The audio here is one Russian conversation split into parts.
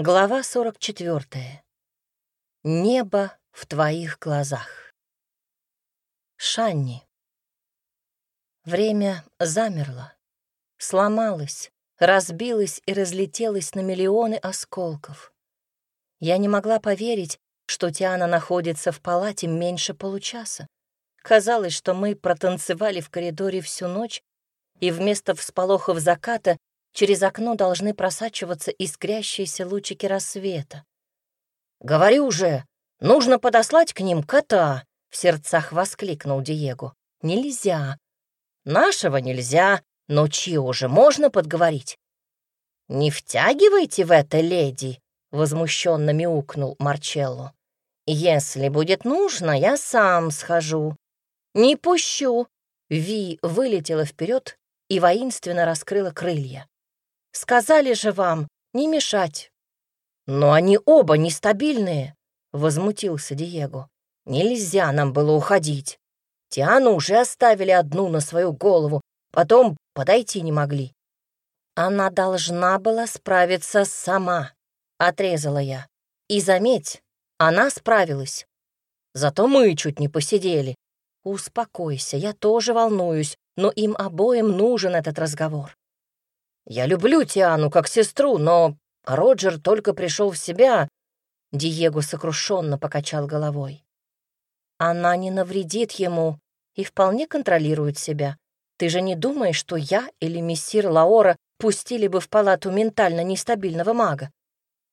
Глава 44. Небо в твоих глазах. Шанни. Время замерло, сломалось, разбилось и разлетелось на миллионы осколков. Я не могла поверить, что Тиана находится в палате меньше получаса. Казалось, что мы протанцевали в коридоре всю ночь, и вместо всполохов заката Через окно должны просачиваться искрящиеся лучики рассвета. «Говорю же, нужно подослать к ним кота!» — в сердцах воскликнул Диего. «Нельзя. Нашего нельзя, но чьего же можно подговорить?» «Не втягивайте в это, леди!» — возмущенно мяукнул Марчелло. «Если будет нужно, я сам схожу». «Не пущу!» Ви вылетела вперед и воинственно раскрыла крылья. Сказали же вам, не мешать. Но они оба нестабильные, — возмутился Диего. Нельзя нам было уходить. Тиану уже оставили одну на свою голову, потом подойти не могли. Она должна была справиться сама, — отрезала я. И заметь, она справилась. Зато мы чуть не посидели. Успокойся, я тоже волнуюсь, но им обоим нужен этот разговор. Я люблю Тиану как сестру, но Роджер только пришел в себя. Диего сокрушенно покачал головой. Она не навредит ему и вполне контролирует себя. Ты же не думаешь, что я или мессир Лаора пустили бы в палату ментально нестабильного мага?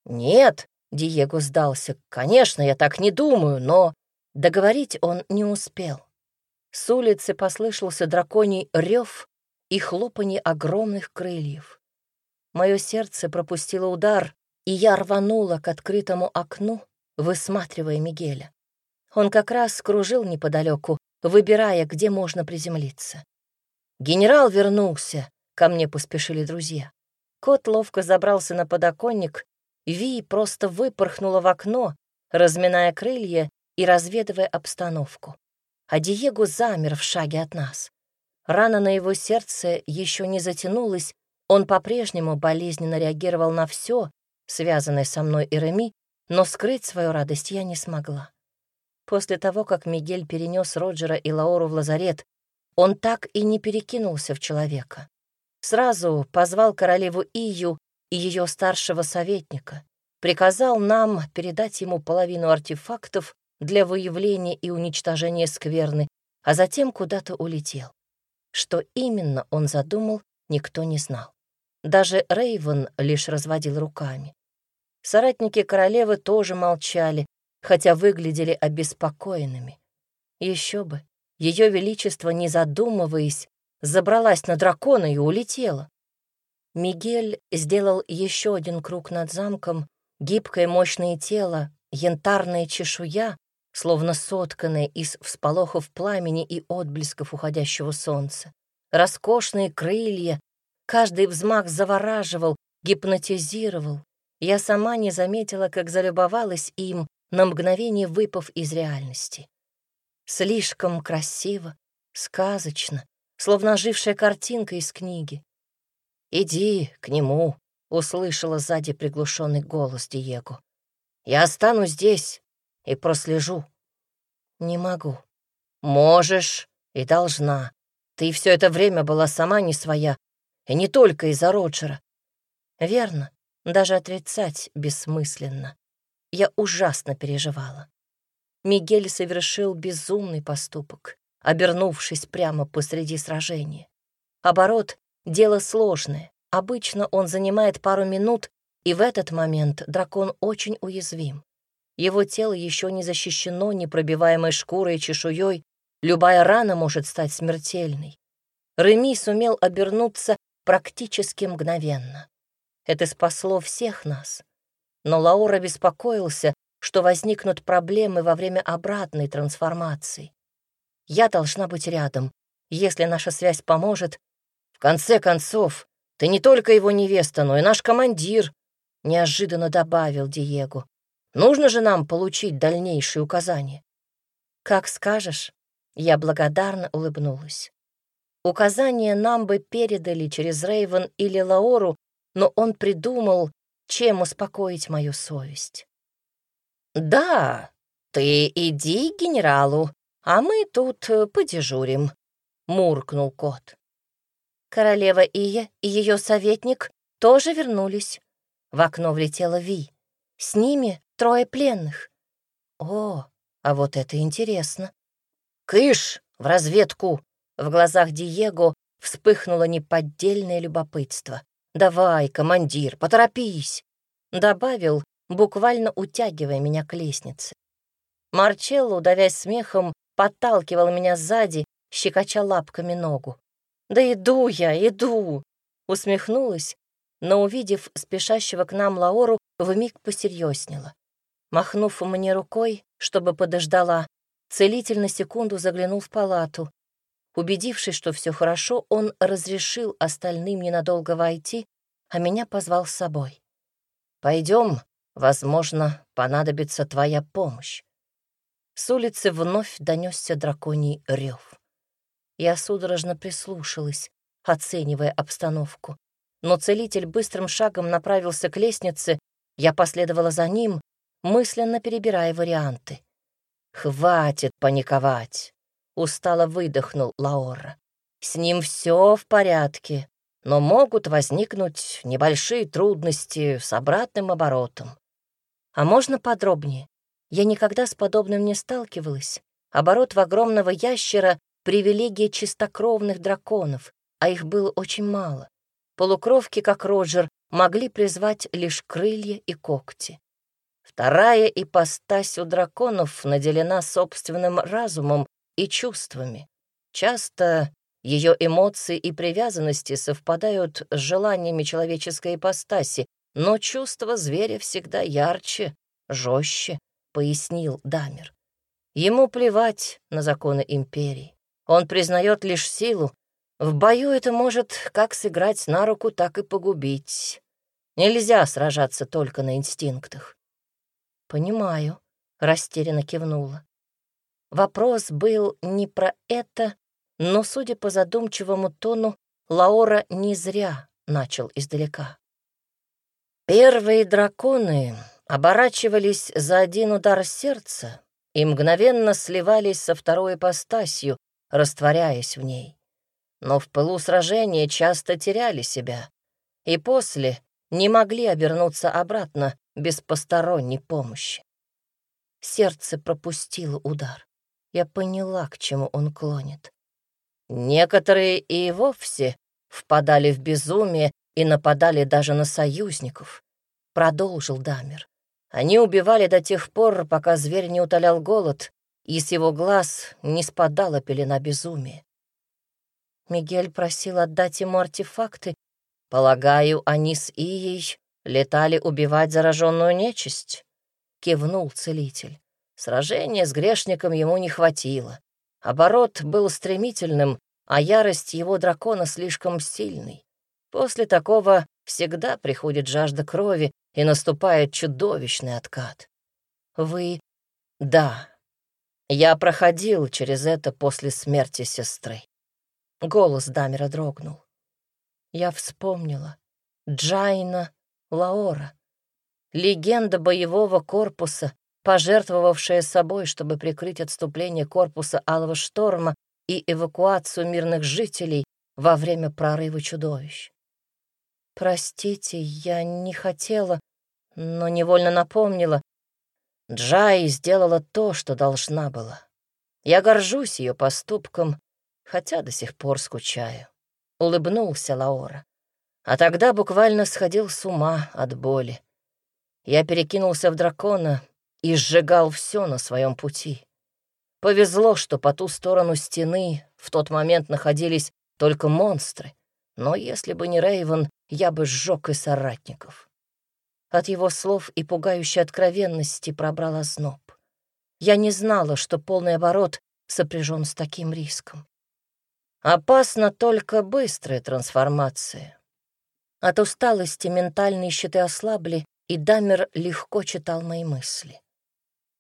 Нет, Диего сдался. Конечно, я так не думаю, но... Договорить он не успел. С улицы послышался драконий рев, и хлопанье огромных крыльев. Мое сердце пропустило удар, и я рванула к открытому окну, высматривая Мигеля. Он как раз кружил неподалеку, выбирая, где можно приземлиться. «Генерал вернулся!» — ко мне поспешили друзья. Кот ловко забрался на подоконник, Ви просто выпорхнула в окно, разминая крылья и разведывая обстановку. А Диего замер в шаге от нас. Рана на его сердце еще не затянулась, он по-прежнему болезненно реагировал на все, связанное со мной и Реми, но скрыть свою радость я не смогла. После того, как Мигель перенес Роджера и Лаору в лазарет, он так и не перекинулся в человека. Сразу позвал королеву Ию и ее старшего советника, приказал нам передать ему половину артефактов для выявления и уничтожения скверны, а затем куда-то улетел. Что именно он задумал, никто не знал. Даже Рейвен лишь разводил руками. Соратники королевы тоже молчали, хотя выглядели обеспокоенными. Еще бы, ее величество, не задумываясь, забралась на дракона и улетела. Мигель сделал еще один круг над замком, гибкое мощное тело, янтарная чешуя, словно сотканные из всполохов пламени и отблесков уходящего солнца. Роскошные крылья, каждый взмах завораживал, гипнотизировал. Я сама не заметила, как залюбовалась им, на мгновение выпав из реальности. Слишком красиво, сказочно, словно ожившая картинка из книги. «Иди к нему», — услышала сзади приглушенный голос Диего. «Я останусь здесь, и прослежу. Не могу. Можешь и должна. Ты все это время была сама не своя, и не только из-за Роджера. Верно, даже отрицать бессмысленно. Я ужасно переживала. Мигель совершил безумный поступок, обернувшись прямо посреди сражения. Оборот — дело сложное. Обычно он занимает пару минут, и в этот момент дракон очень уязвим. Его тело еще не защищено непробиваемой шкурой и чешуей, любая рана может стать смертельной. Реми сумел обернуться практически мгновенно. Это спасло всех нас. Но Лаура беспокоился, что возникнут проблемы во время обратной трансформации. Я должна быть рядом. Если наша связь поможет... В конце концов, ты не только его невеста, но и наш командир, — неожиданно добавил Диего. Нужно же нам получить дальнейшие указания. Как скажешь, я благодарно улыбнулась. Указания нам бы передали через Рейвен или Лаору, но он придумал, чем успокоить мою совесть. «Да, ты иди к генералу, а мы тут э, подежурим», — муркнул кот. Королева Ия и ее советник тоже вернулись. В окно влетела Ви. С ними трое пленных. О, а вот это интересно. «Кыш, в разведку!» В глазах Диего вспыхнуло неподдельное любопытство. «Давай, командир, поторопись!» Добавил, буквально утягивая меня к лестнице. Марчелло, давясь смехом, подталкивал меня сзади, щекоча лапками ногу. «Да иду я, иду!» Усмехнулась, но, увидев спешащего к нам Лаору, вмиг посерьезнела. Махнув мне рукой, чтобы подождала, целитель на секунду заглянул в палату. Убедившись, что все хорошо, он разрешил остальным ненадолго войти, а меня позвал с собой. Пойдем, возможно, понадобится твоя помощь. С улицы вновь донесся драконий рев. Я судорожно прислушалась, оценивая обстановку. Но целитель быстрым шагом направился к лестнице, я последовала за ним, мысленно перебирая варианты. «Хватит паниковать!» — устало выдохнул Лаора. «С ним все в порядке, но могут возникнуть небольшие трудности с обратным оборотом. А можно подробнее? Я никогда с подобным не сталкивалась. Оборот в огромного ящера привилегия чистокровных драконов, а их было очень мало. Полукровки, как Роджер, могли призвать лишь крылья и когти. Вторая ипостась у драконов наделена собственным разумом и чувствами. Часто ее эмоции и привязанности совпадают с желаниями человеческой ипостаси, но чувства зверя всегда ярче, жестче, пояснил Дамер. Ему плевать на законы империи. Он признает лишь силу. В бою это может как сыграть на руку, так и погубить. Нельзя сражаться только на инстинктах. «Понимаю», — растерянно кивнула. Вопрос был не про это, но, судя по задумчивому тону, Лаора не зря начал издалека. Первые драконы оборачивались за один удар сердца и мгновенно сливались со второй ипостасью, растворяясь в ней. Но в пылу сражения часто теряли себя, и после не могли обернуться обратно без посторонней помощи. Сердце пропустило удар. Я поняла, к чему он клонит. Некоторые и вовсе впадали в безумие и нападали даже на союзников, продолжил Дамер. Они убивали до тех пор, пока зверь не утолял голод, и с его глаз не спадала пелена безумия. Мигель просил отдать ему артефакты. Полагаю, они с Ией летали убивать зараженную нечисть, кивнул целитель. Сражения с грешником ему не хватило. Оборот был стремительным, а ярость его дракона слишком сильной. После такого всегда приходит жажда крови и наступает чудовищный откат. Вы... Да, я проходил через это после смерти сестры. Голос Дамера дрогнул. Я вспомнила. Джайна Лаора. Легенда боевого корпуса, пожертвовавшая собой, чтобы прикрыть отступление корпуса Алого Шторма и эвакуацию мирных жителей во время прорыва чудовищ. Простите, я не хотела, но невольно напомнила. Джай сделала то, что должна была. Я горжусь ее поступком, хотя до сих пор скучаю. Улыбнулся Лаора. А тогда буквально сходил с ума от боли. Я перекинулся в дракона и сжигал все на своем пути. Повезло, что по ту сторону стены в тот момент находились только монстры, но если бы не Рейвен, я бы сжег и соратников. От его слов и пугающей откровенности пробрала зноб. Я не знала, что полный оборот сопряжен с таким риском. Опасна только быстрая трансформация. От усталости ментальные щиты ослабли, и Дамер легко читал мои мысли.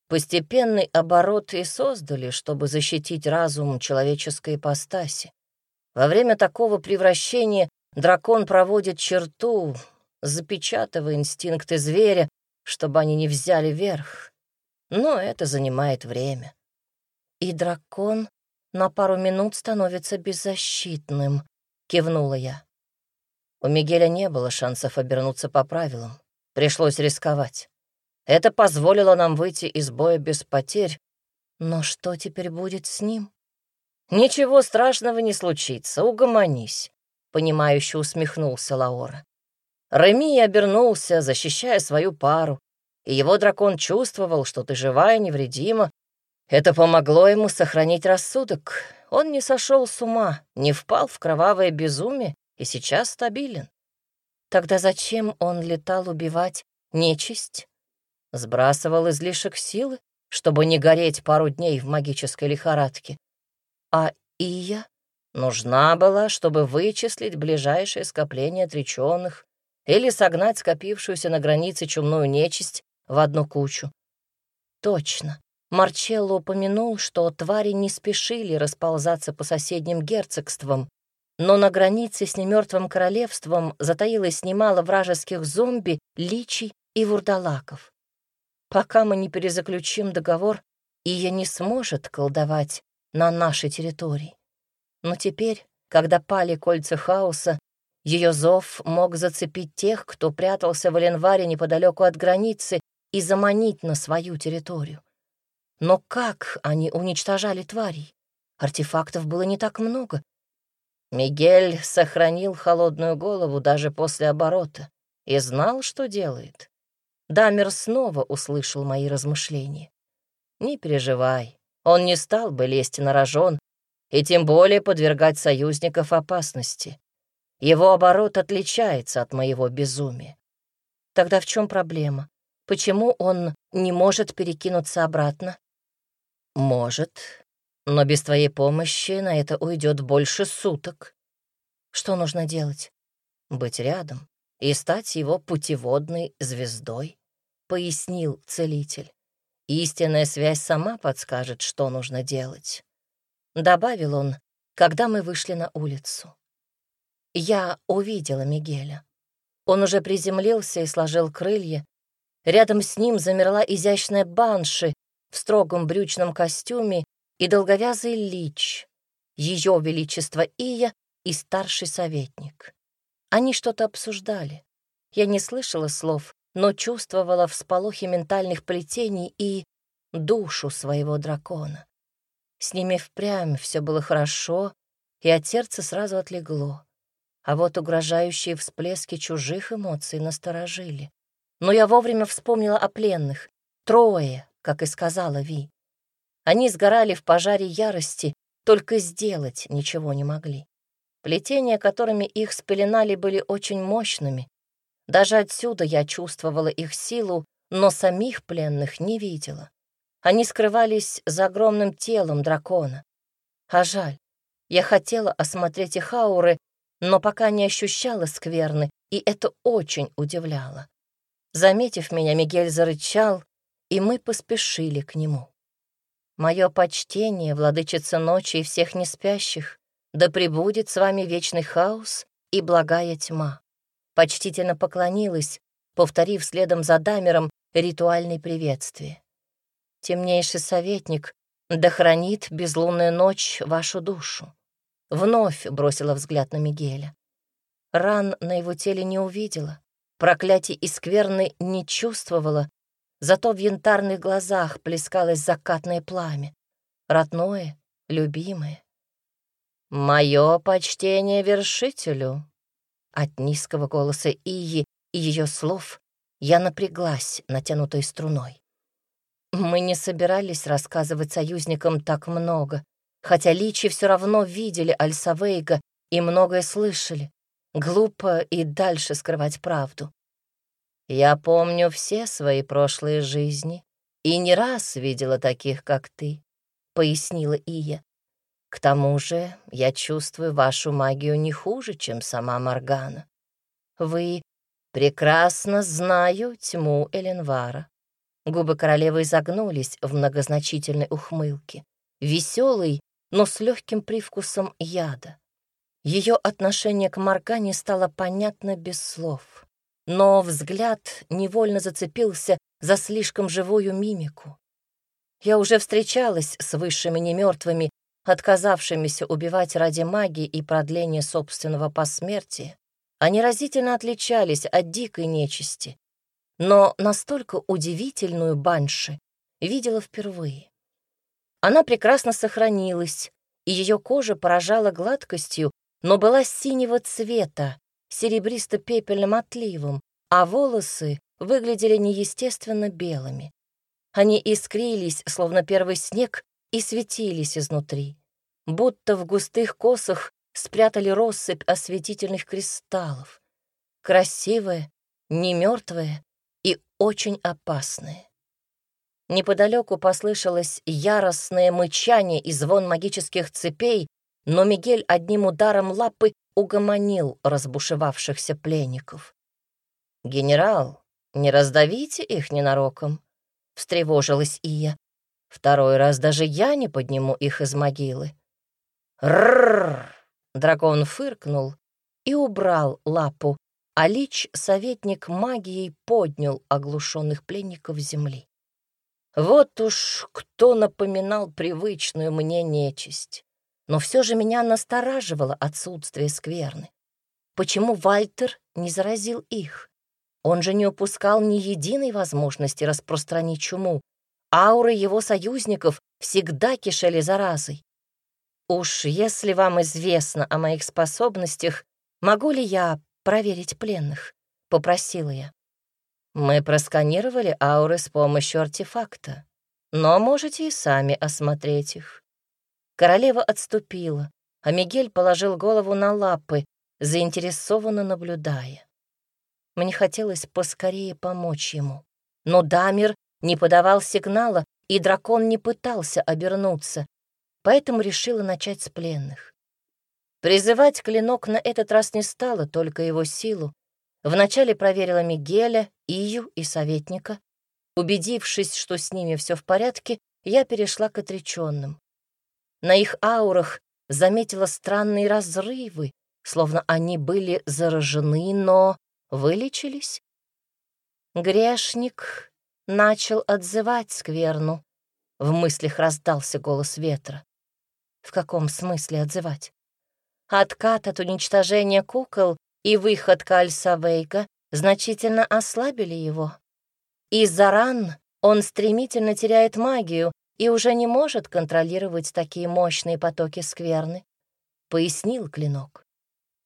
Постепенный оборот и создали, чтобы защитить разум человеческой ипостаси. Во время такого превращения дракон проводит черту, запечатывая инстинкты зверя, чтобы они не взяли верх. Но это занимает время. И дракон на пару минут становится беззащитным, кивнула я. У Мигеля не было шансов обернуться по правилам. Пришлось рисковать. Это позволило нам выйти из боя без потерь. Но что теперь будет с ним? Ничего страшного не случится, угомонись, понимающе усмехнулся Лаора. Реми обернулся, защищая свою пару, и его дракон чувствовал, что ты жива и невредима. Это помогло ему сохранить рассудок. Он не сошел с ума, не впал в кровавое безумие и сейчас стабилен. Тогда зачем он летал убивать нечисть? Сбрасывал излишек силы, чтобы не гореть пару дней в магической лихорадке. А Ия нужна была, чтобы вычислить ближайшее скопление отреченных или согнать скопившуюся на границе чумную нечисть в одну кучу. Точно. Марчелло упомянул, что твари не спешили расползаться по соседним герцогствам, но на границе с немертвым королевством затаилось немало вражеских зомби, личий и вурдалаков. Пока мы не перезаключим договор, Ия не сможет колдовать на нашей территории. Но теперь, когда пали кольца хаоса, ее зов мог зацепить тех, кто прятался в Оленваре неподалеку от границы и заманить на свою территорию. Но как они уничтожали тварей? Артефактов было не так много. Мигель сохранил холодную голову даже после оборота и знал, что делает. Дамер снова услышал мои размышления. «Не переживай, он не стал бы лезть на рожон и тем более подвергать союзников опасности. Его оборот отличается от моего безумия. Тогда в чем проблема? Почему он не может перекинуться обратно? Может, но без твоей помощи на это уйдет больше суток. Что нужно делать? Быть рядом и стать его путеводной звездой, пояснил целитель. Истинная связь сама подскажет, что нужно делать. Добавил он, когда мы вышли на улицу. Я увидела Мигеля. Он уже приземлился и сложил крылья, Рядом с ним замерла изящная банши в строгом брючном костюме и долговязый лич, ее величество Ия и старший советник. Они что-то обсуждали. Я не слышала слов, но чувствовала всполохи ментальных плетений и душу своего дракона. С ними впрямь все было хорошо, и от сердца сразу отлегло. А вот угрожающие всплески чужих эмоций насторожили. Но я вовремя вспомнила о пленных. Трое, как и сказала Ви. Они сгорали в пожаре ярости, только сделать ничего не могли. Плетения, которыми их спеленали, были очень мощными. Даже отсюда я чувствовала их силу, но самих пленных не видела. Они скрывались за огромным телом дракона. А жаль, я хотела осмотреть их ауры, но пока не ощущала скверны, и это очень удивляло. Заметив меня, Мигель зарычал, и мы поспешили к нему. Мое почтение, владычица ночи и всех неспящих, да пребудет с вами вечный хаос и благая тьма. Почтительно поклонилась, повторив следом за Дамером ритуальное приветствие. Темнейший советник, да хранит безлунная ночь вашу душу. Вновь бросила взгляд на Мигеля. Ран на его теле не увидела, Проклятий и скверны не чувствовала, зато в янтарных глазах плескалось закатное пламя. Родное, любимое. «Мое почтение вершителю!» От низкого голоса Ии и ее слов я напряглась натянутой струной. Мы не собирались рассказывать союзникам так много, хотя личи все равно видели Альсавейга и многое слышали. Глупо и дальше скрывать правду. Я помню все свои прошлые жизни и не раз видела таких, как ты, — пояснила Ия. К тому же я чувствую вашу магию не хуже, чем сама Моргана. Вы прекрасно знаю тьму Эленвара. Губы королевы изогнулись в многозначительной ухмылке, веселый, но с легким привкусом яда. Ее отношение к Маргане стало понятно без слов. Но взгляд невольно зацепился за слишком живую мимику. Я уже встречалась с высшими немертвыми, отказавшимися убивать ради магии и продления собственного посмертия. Они разительно отличались от дикой нечисти, но настолько удивительную банши видела впервые. Она прекрасно сохранилась, и ее кожа поражала гладкостью, но была синего цвета, серебристо-пепельным отливом, а волосы выглядели неестественно белыми. Они искрились, словно первый снег, и светились изнутри, будто в густых косах спрятали россыпь осветительных кристаллов. Красивые, не мертвые и очень опасные. Неподалеку послышалось яростное мычание и звон магических цепей, но Мигель одним ударом лапы угомонил разбушевавшихся пленников. «Генерал, не раздавите их ненароком», — встревожилась Ия. «Второй раз даже я не подниму их из могилы». «Ррррр!» — дракон фыркнул и убрал лапу, а лич советник магией поднял оглушенных пленников земли. Вот уж кто напоминал привычную мне нечисть. Но все же меня настораживало отсутствие скверны. Почему Вальтер не заразил их? Он же не упускал ни единой возможности распространить чуму. Ауры его союзников всегда кишели заразой. Уж если вам известно о моих способностях, могу ли я проверить пленных? Попросила я. Мы просканировали ауры с помощью артефакта, но можете и сами осмотреть их. Королева отступила, а Мигель положил голову на лапы, заинтересованно наблюдая. Мне хотелось поскорее помочь ему, но Дамир не подавал сигнала, и дракон не пытался обернуться, поэтому решила начать с пленных. Призывать клинок на этот раз не стало, только его силу, Вначале проверила Мигеля, Ию и советника. Убедившись, что с ними все в порядке, я перешла к отреченным. На их аурах заметила странные разрывы, словно они были заражены, но вылечились. Грешник начал отзывать скверну. В мыслях раздался голос ветра. В каком смысле отзывать? Откат от уничтожения кукол и выход Кальсавейка значительно ослабили его. Из-за ран он стремительно теряет магию и уже не может контролировать такие мощные потоки скверны, — пояснил Клинок.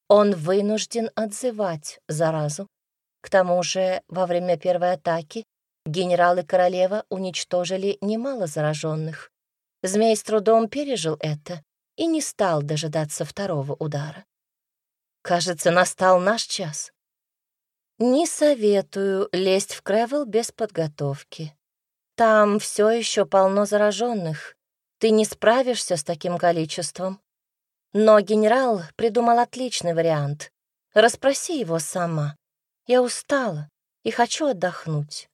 Он вынужден отзывать заразу. К тому же во время первой атаки генерал и королева уничтожили немало зараженных. Змей с трудом пережил это и не стал дожидаться второго удара. Кажется, настал наш час. Не советую лезть в Кревел без подготовки. Там все еще полно зараженных. Ты не справишься с таким количеством. Но генерал придумал отличный вариант. Расспроси его сама. Я устала и хочу отдохнуть.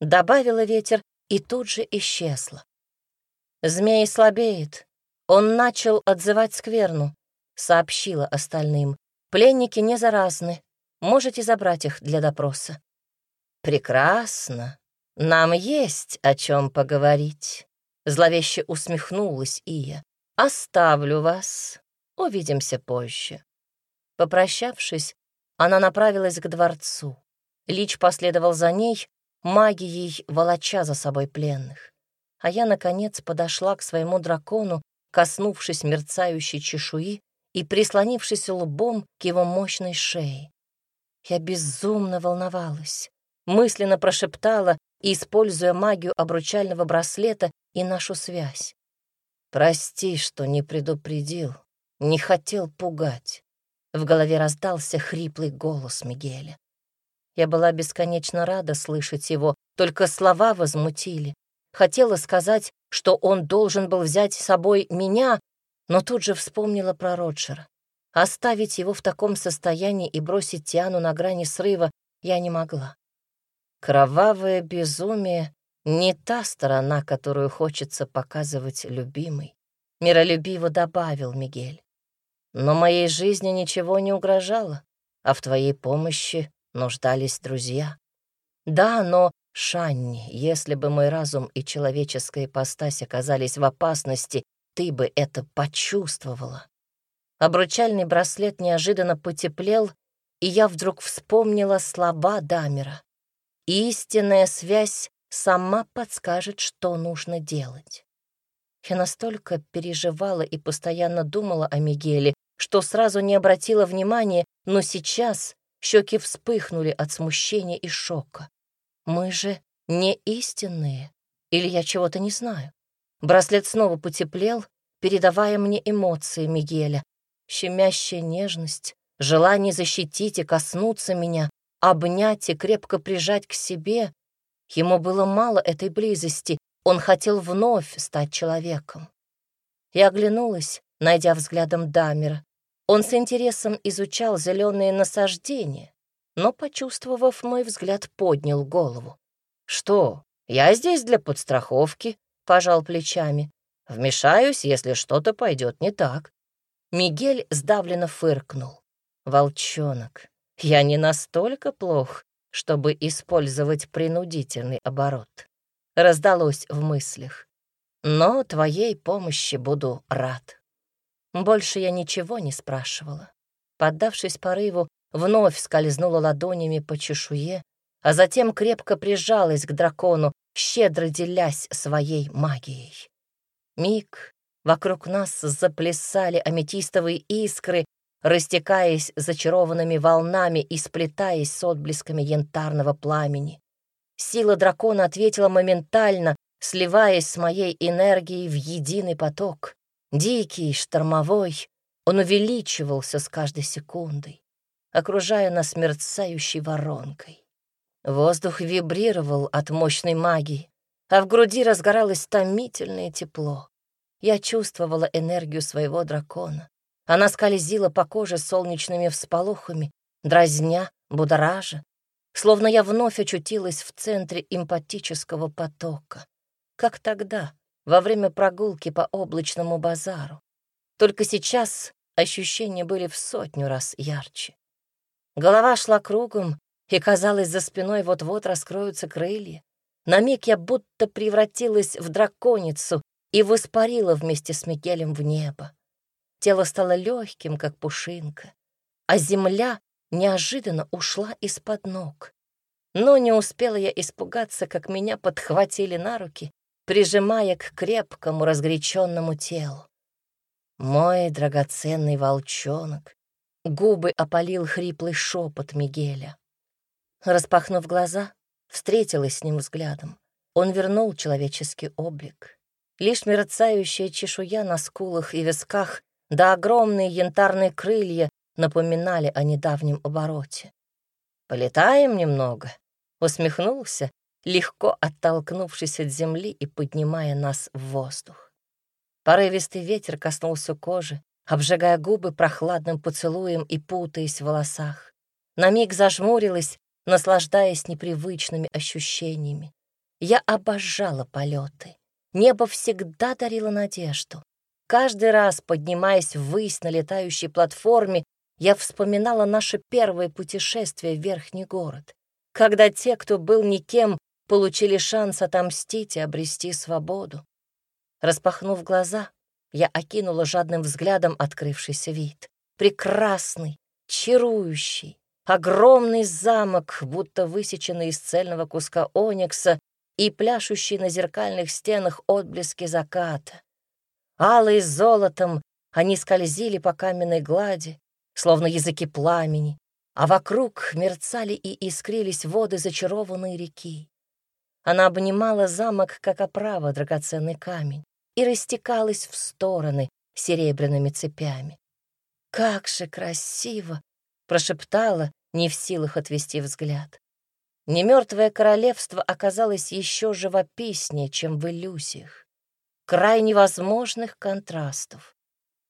Добавила ветер и тут же исчезла. Змей слабеет. Он начал отзывать скверну, сообщила остальным. Пленники не заразны. Можете забрать их для допроса. Прекрасно. Нам есть о чем поговорить. Зловеще усмехнулась Ия. Оставлю вас. Увидимся позже. Попрощавшись, она направилась к дворцу. Лич последовал за ней, магией волоча за собой пленных. А я, наконец, подошла к своему дракону, коснувшись мерцающей чешуи, и прислонившись лбом к его мощной шее. Я безумно волновалась, мысленно прошептала, используя магию обручального браслета и нашу связь. «Прости, что не предупредил, не хотел пугать». В голове раздался хриплый голос Мигеля. Я была бесконечно рада слышать его, только слова возмутили. Хотела сказать, что он должен был взять с собой меня, но тут же вспомнила про Роджера. Оставить его в таком состоянии и бросить Тиану на грани срыва я не могла. Кровавое безумие — не та сторона, которую хочется показывать любимой. Миролюбиво добавил Мигель. Но моей жизни ничего не угрожало, а в твоей помощи нуждались друзья. Да, но, Шанни, если бы мой разум и человеческая ипостась оказались в опасности, ты бы это почувствовала. Обручальный браслет неожиданно потеплел, и я вдруг вспомнила слова Дамера. Истинная связь сама подскажет, что нужно делать. Я настолько переживала и постоянно думала о Мигеле, что сразу не обратила внимания, но сейчас щеки вспыхнули от смущения и шока. Мы же не истинные, или я чего-то не знаю. Браслет снова потеплел, передавая мне эмоции Мигеля. Щемящая нежность, желание защитить и коснуться меня, обнять и крепко прижать к себе. Ему было мало этой близости, он хотел вновь стать человеком. Я оглянулась, найдя взглядом Дамера. Он с интересом изучал зеленые насаждения, но, почувствовав мой взгляд, поднял голову. «Что, я здесь для подстраховки?» — пожал плечами. «Вмешаюсь, если что-то пойдет не так». Мигель сдавленно фыркнул. «Волчонок, я не настолько плох, чтобы использовать принудительный оборот раздалось в мыслях. Но твоей помощи буду рад. Больше я ничего не спрашивала. Поддавшись порыву, вновь скользнула ладонями по чешуе, а затем крепко прижалась к дракону, щедро делясь своей магией. Миг вокруг нас заплясали аметистовые искры, растекаясь зачарованными волнами и сплетаясь с отблесками янтарного пламени. Сила дракона ответила моментально, сливаясь с моей энергией в единый поток. Дикий, штормовой, он увеличивался с каждой секундой, окружая нас мерцающей воронкой. Воздух вибрировал от мощной магии, а в груди разгоралось томительное тепло. Я чувствовала энергию своего дракона. Она скользила по коже солнечными всполохами, дразня, будоража, словно я вновь очутилась в центре эмпатического потока, как тогда, во время прогулки по облачному базару. Только сейчас ощущения были в сотню раз ярче. Голова шла кругом, и, казалось, за спиной вот-вот раскроются крылья. На миг я будто превратилась в драконицу и воспарила вместе с Микелем в небо. Тело стало легким, как пушинка, а земля неожиданно ушла из-под ног. Но не успела я испугаться, как меня подхватили на руки, прижимая к крепкому разгоряченному телу. Мой драгоценный волчонок. Губы опалил хриплый шепот Мигеля. Распахнув глаза, встретилась с ним взглядом. Он вернул человеческий облик. Лишь мерцающая чешуя на скулах и висках да огромные янтарные крылья напоминали о недавнем обороте. «Полетаем немного», — усмехнулся, легко оттолкнувшись от земли и поднимая нас в воздух. Порывистый ветер коснулся кожи, обжигая губы прохладным поцелуем и путаясь в волосах. На миг зажмурилась, наслаждаясь непривычными ощущениями. Я обожала полеты. Небо всегда дарило надежду. Каждый раз, поднимаясь ввысь на летающей платформе, я вспоминала наше первое путешествие в Верхний город, когда те, кто был никем, получили шанс отомстить и обрести свободу. Распахнув глаза, я окинула жадным взглядом открывшийся вид. Прекрасный, чарующий, огромный замок, будто высеченный из цельного куска оникса и пляшущий на зеркальных стенах отблески заката. Алые с золотом, они скользили по каменной глади, словно языки пламени, а вокруг мерцали и искрились воды зачарованной реки. Она обнимала замок, как оправа драгоценный камень, и растекалась в стороны серебряными цепями. «Как же красиво!» — прошептала, не в силах отвести взгляд. Немертвое королевство оказалось еще живописнее, чем в иллюзиях. Край невозможных контрастов.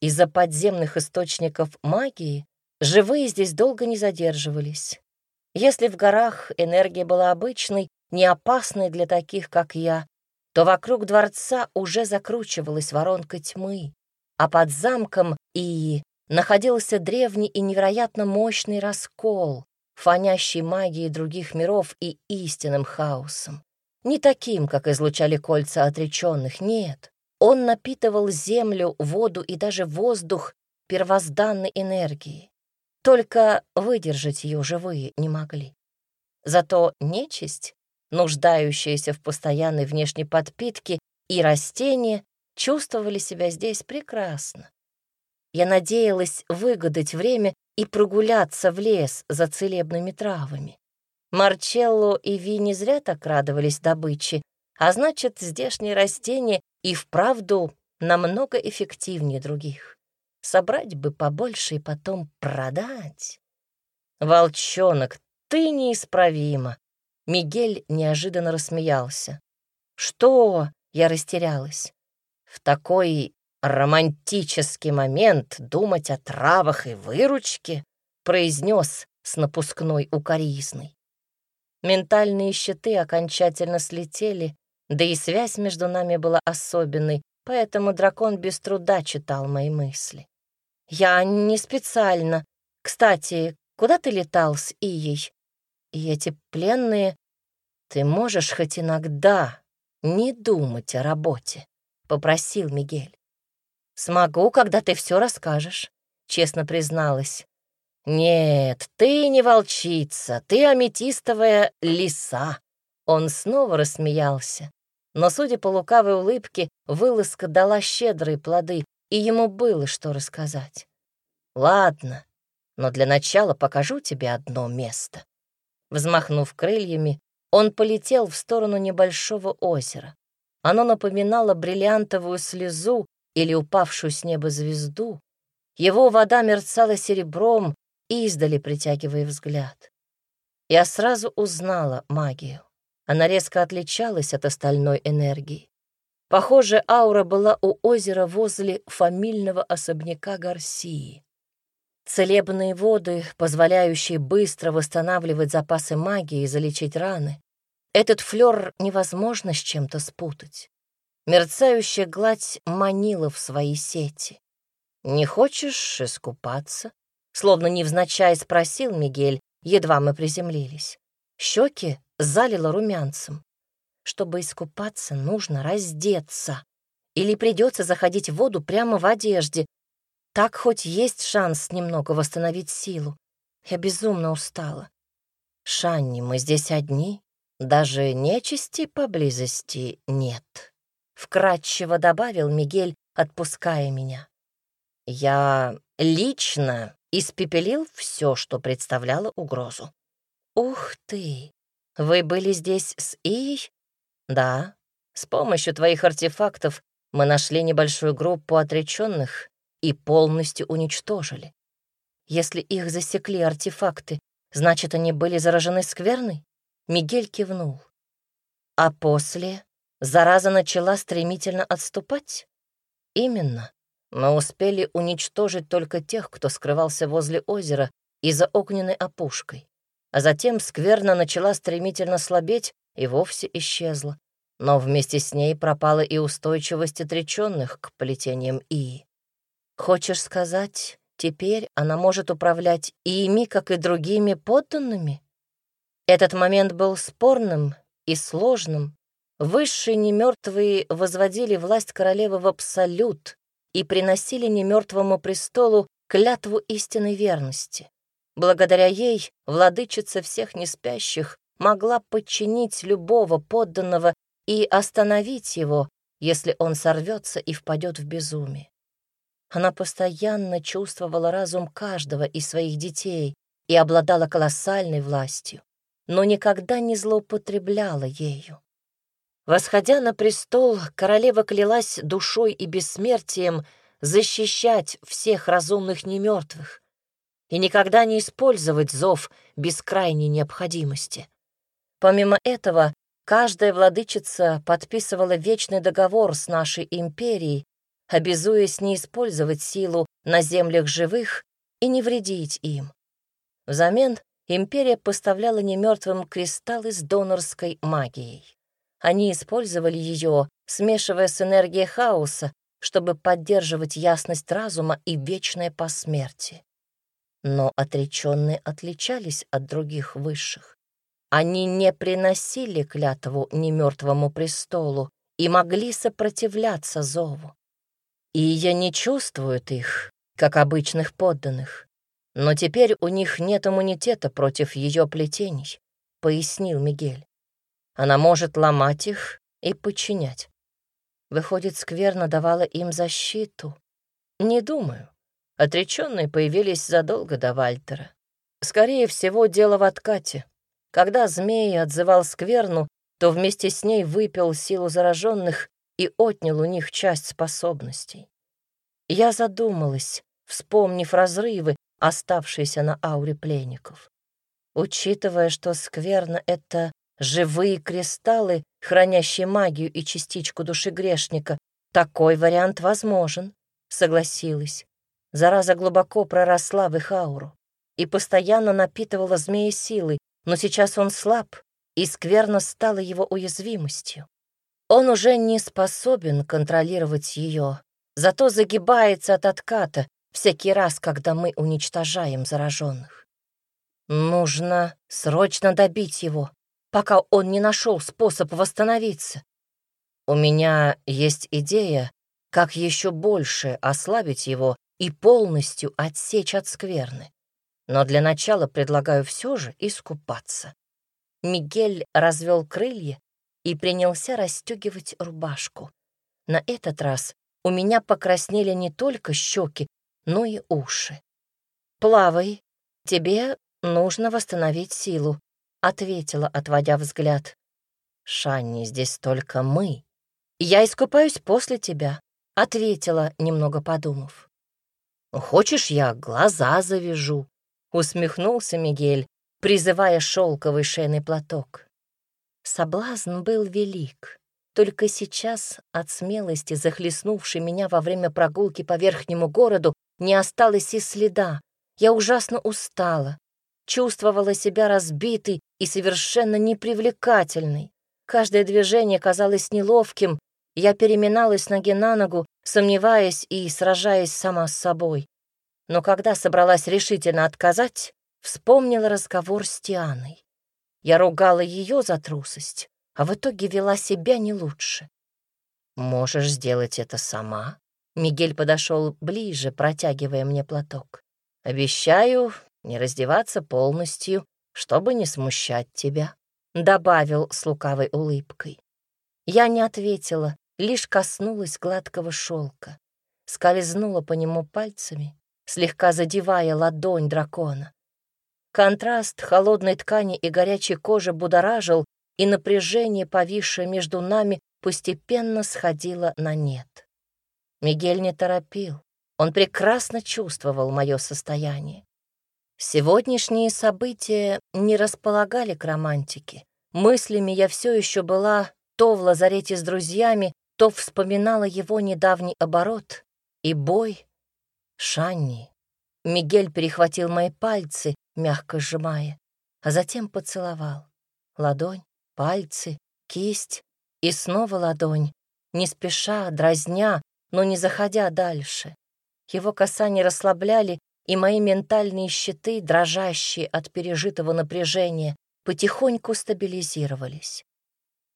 Из-за подземных источников магии живые здесь долго не задерживались. Если в горах энергия была обычной, не опасной для таких, как я, то вокруг дворца уже закручивалась воронка тьмы, а под замком Ии находился древний и невероятно мощный раскол, фонящей магией других миров и истинным хаосом. Не таким, как излучали кольца отреченных, нет. Он напитывал землю, воду и даже воздух первозданной энергией. Только выдержать ее живые не могли. Зато нечисть, нуждающаяся в постоянной внешней подпитке, и растения чувствовали себя здесь прекрасно. Я надеялась выгадать время и прогуляться в лес за целебными травами. Марчелло и Ви не зря так радовались добыче, а значит, здешние растения и вправду намного эффективнее других. Собрать бы побольше и потом продать. Волчонок, ты неисправима. Мигель неожиданно рассмеялся. Что? Я растерялась. В такой романтический момент думать о травах и выручке, произнес с напускной укоризной. Ментальные щиты окончательно слетели, да и связь между нами была особенной, поэтому дракон без труда читал мои мысли. «Я не специально. Кстати, куда ты летал с Ией? И эти пленные... Ты можешь хоть иногда не думать о работе?» — попросил Мигель. «Смогу, когда ты все расскажешь», — честно призналась. «Нет, ты не волчица, ты аметистовая лиса». Он снова рассмеялся. Но, судя по лукавой улыбке, вылазка дала щедрые плоды, и ему было что рассказать. «Ладно, но для начала покажу тебе одно место». Взмахнув крыльями, он полетел в сторону небольшого озера. Оно напоминало бриллиантовую слезу или упавшую с неба звезду. Его вода мерцала серебром, издали притягивая взгляд. Я сразу узнала магию. Она резко отличалась от остальной энергии. Похоже, аура была у озера возле фамильного особняка Гарсии. Целебные воды, позволяющие быстро восстанавливать запасы магии и залечить раны. Этот флёр невозможно с чем-то спутать. Мерцающая гладь манила в свои сети. «Не хочешь искупаться?» Словно невзначай спросил Мигель, едва мы приземлились. Щеки залило румянцем. Чтобы искупаться, нужно раздеться. Или придется заходить в воду прямо в одежде. Так хоть есть шанс немного восстановить силу. Я безумно устала. Шанни, мы здесь одни. Даже нечисти поблизости нет. Вкратчиво добавил Мигель, отпуская меня. Я лично испепелил все, что представляло угрозу. «Ух ты! Вы были здесь с Ией?» «Да. С помощью твоих артефактов мы нашли небольшую группу отреченных и полностью уничтожили. Если их засекли артефакты, значит, они были заражены скверной?» Мигель кивнул. «А после зараза начала стремительно отступать?» «Именно. Мы успели уничтожить только тех, кто скрывался возле озера и за огненной опушкой. А затем скверна начала стремительно слабеть и вовсе исчезла. Но вместе с ней пропала и устойчивость отреченных к плетениям Ии. Хочешь сказать, теперь она может управлять ими, как и другими подданными? Этот момент был спорным и сложным. Высшие немертвые возводили власть королевы в абсолют, и приносили немертвому престолу клятву истинной верности. Благодаря ей владычица всех неспящих могла подчинить любого подданного и остановить его, если он сорвется и впадет в безумие. Она постоянно чувствовала разум каждого из своих детей и обладала колоссальной властью, но никогда не злоупотребляла ею. Восходя на престол, королева клялась душой и бессмертием защищать всех разумных немертвых и никогда не использовать зов без крайней необходимости. Помимо этого, каждая владычица подписывала вечный договор с нашей империей, обязуясь не использовать силу на землях живых и не вредить им. Взамен империя поставляла немертвым кристаллы с донорской магией. Они использовали ее, смешивая с энергией хаоса, чтобы поддерживать ясность разума и вечное посмертие. Но отреченные отличались от других высших. Они не приносили клятву немертвому престолу и могли сопротивляться зову. И я не чувствует их, как обычных подданных. Но теперь у них нет иммунитета против ее плетений, — пояснил Мигель. Она может ломать их и подчинять. Выходит, скверно давала им защиту. Не думаю. Отреченные появились задолго до Вальтера. Скорее всего, дело в откате. Когда змей отзывал скверну, то вместе с ней выпил силу зараженных и отнял у них часть способностей. Я задумалась, вспомнив разрывы, оставшиеся на ауре пленников. Учитывая, что скверно — это живые кристаллы, хранящие магию и частичку души грешника, такой вариант возможен, согласилась. Зараза глубоко проросла в их ауру и постоянно напитывала змея силой, но сейчас он слаб, и скверно стало его уязвимостью. Он уже не способен контролировать ее, зато загибается от отката всякий раз, когда мы уничтожаем зараженных. Нужно срочно добить его, пока он не нашел способ восстановиться. У меня есть идея, как еще больше ослабить его и полностью отсечь от скверны но для начала предлагаю все же искупаться. Мигель развел крылья и принялся расстегивать рубашку. На этот раз у меня покраснели не только щеки, но и уши. «Плавай, тебе нужно восстановить силу», — ответила, отводя взгляд. «Шанни, здесь только мы. Я искупаюсь после тебя», — ответила, немного подумав. «Хочешь, я глаза завяжу?» усмехнулся Мигель, призывая шелковый шейный платок. Соблазн был велик. Только сейчас от смелости, захлестнувшей меня во время прогулки по верхнему городу, не осталось и следа. Я ужасно устала, чувствовала себя разбитой и совершенно непривлекательной. Каждое движение казалось неловким, я переминалась ноги на ногу, сомневаясь и сражаясь сама с собой но когда собралась решительно отказать, вспомнила разговор с Тианой. Я ругала ее за трусость, а в итоге вела себя не лучше. «Можешь сделать это сама?» Мигель подошел ближе, протягивая мне платок. «Обещаю не раздеваться полностью, чтобы не смущать тебя», — добавил с лукавой улыбкой. Я не ответила, лишь коснулась гладкого шелка, скользнула по нему пальцами слегка задевая ладонь дракона. Контраст холодной ткани и горячей кожи будоражил, и напряжение, повисшее между нами, постепенно сходило на нет. Мигель не торопил. Он прекрасно чувствовал мое состояние. Сегодняшние события не располагали к романтике. Мыслями я все еще была то в лазарете с друзьями, то вспоминала его недавний оборот и бой Шанни. Мигель перехватил мои пальцы, мягко сжимая, а затем поцеловал. Ладонь, пальцы, кисть и снова ладонь, не спеша, дразня, но не заходя дальше. Его касания расслабляли, и мои ментальные щиты, дрожащие от пережитого напряжения, потихоньку стабилизировались.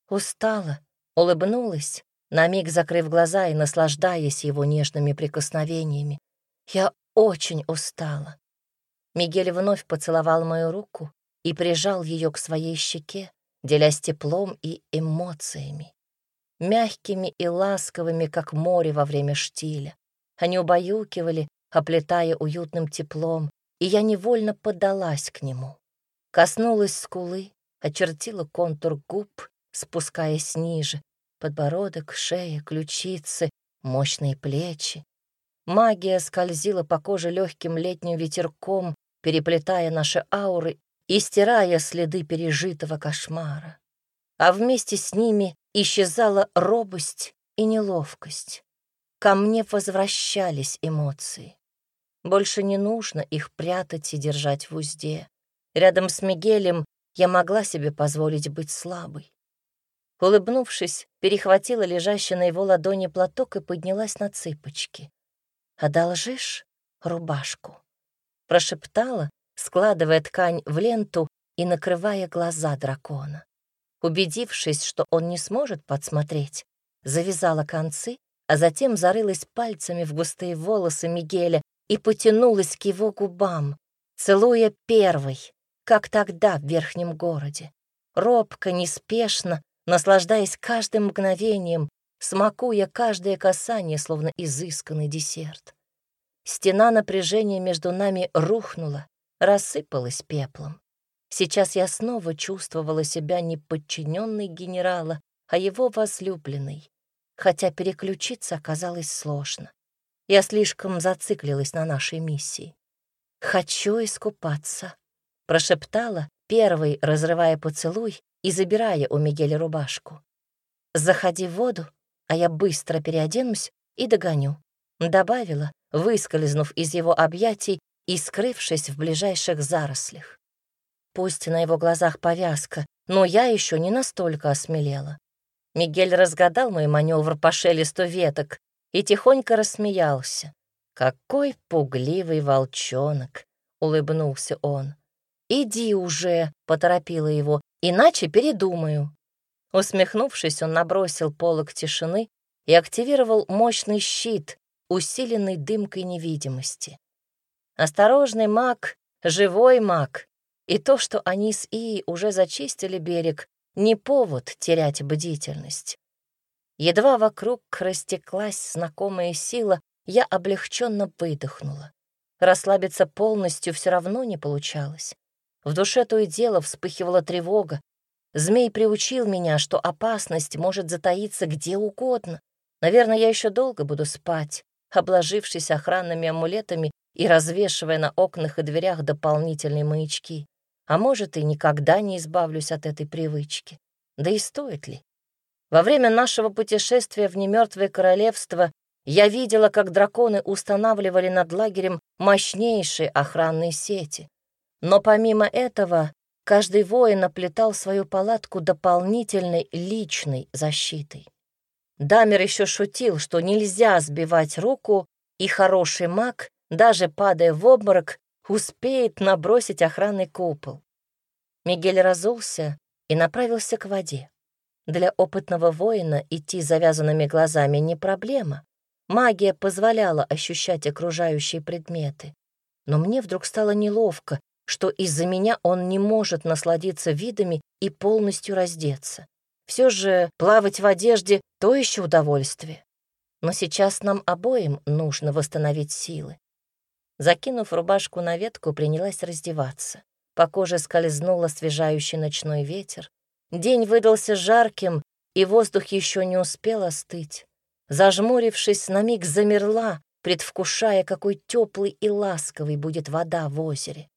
Устала, улыбнулась, на миг закрыв глаза и наслаждаясь его нежными прикосновениями. Я очень устала. Мигель вновь поцеловал мою руку и прижал ее к своей щеке, делясь теплом и эмоциями. Мягкими и ласковыми, как море во время штиля. Они убаюкивали, оплетая уютным теплом, и я невольно поддалась к нему. Коснулась скулы, очертила контур губ, спускаясь ниже, подбородок, шея, ключицы, мощные плечи. Магия скользила по коже легким летним ветерком, переплетая наши ауры и стирая следы пережитого кошмара. А вместе с ними исчезала робость и неловкость. Ко мне возвращались эмоции. Больше не нужно их прятать и держать в узде. Рядом с Мигелем я могла себе позволить быть слабой. Улыбнувшись, перехватила лежащий на его ладони платок и поднялась на цыпочки. «Одолжишь рубашку?» — прошептала, складывая ткань в ленту и накрывая глаза дракона. Убедившись, что он не сможет подсмотреть, завязала концы, а затем зарылась пальцами в густые волосы Мигеля и потянулась к его губам, целуя первый, как тогда в верхнем городе. Робко, неспешно, наслаждаясь каждым мгновением, смакуя каждое касание, словно изысканный десерт. Стена напряжения между нами рухнула, рассыпалась пеплом. Сейчас я снова чувствовала себя не подчиненной генерала, а его возлюбленной, хотя переключиться оказалось сложно. Я слишком зациклилась на нашей миссии. «Хочу искупаться», — прошептала, первый разрывая поцелуй и забирая у Мигеля рубашку. «Заходи в воду, а я быстро переоденусь и догоню», — добавила, выскользнув из его объятий и скрывшись в ближайших зарослях. Пусть на его глазах повязка, но я еще не настолько осмелела. Мигель разгадал мой маневр по шелесту веток и тихонько рассмеялся. «Какой пугливый волчонок!» — улыбнулся он. «Иди уже!» — поторопила его, «иначе передумаю». Усмехнувшись, он набросил полог тишины и активировал мощный щит, усиленный дымкой невидимости. Осторожный маг, живой маг, и то, что они с Ии уже зачистили берег, не повод терять бдительность. Едва вокруг растеклась знакомая сила, я облегченно выдохнула. Расслабиться полностью все равно не получалось. В душе то и дело вспыхивала тревога. Змей приучил меня, что опасность может затаиться где угодно. Наверное, я еще долго буду спать, обложившись охранными амулетами и развешивая на окнах и дверях дополнительные маячки. А может, и никогда не избавлюсь от этой привычки. Да и стоит ли? Во время нашего путешествия в немертвое королевство я видела, как драконы устанавливали над лагерем мощнейшие охранные сети. Но помимо этого, каждый воин оплетал свою палатку дополнительной личной защитой. Дамер еще шутил, что нельзя сбивать руку, и хороший маг, даже падая в обморок, успеет набросить охранный купол. Мигель разулся и направился к воде. Для опытного воина идти завязанными глазами не проблема. Магия позволяла ощущать окружающие предметы. Но мне вдруг стало неловко, что из-за меня он не может насладиться видами и полностью раздеться. Все же плавать в одежде — то еще удовольствие. Но сейчас нам обоим нужно восстановить силы. Закинув рубашку на ветку, принялась раздеваться. По коже скользнул освежающий ночной ветер. День выдался жарким, и воздух еще не успел остыть. Зажмурившись, на миг замерла, предвкушая, какой теплый и ласковой будет вода в озере.